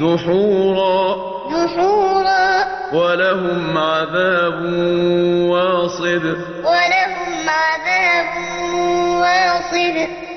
دحورا. دحورا. ولهم عذاب واصب. ولهم عذاب واصب.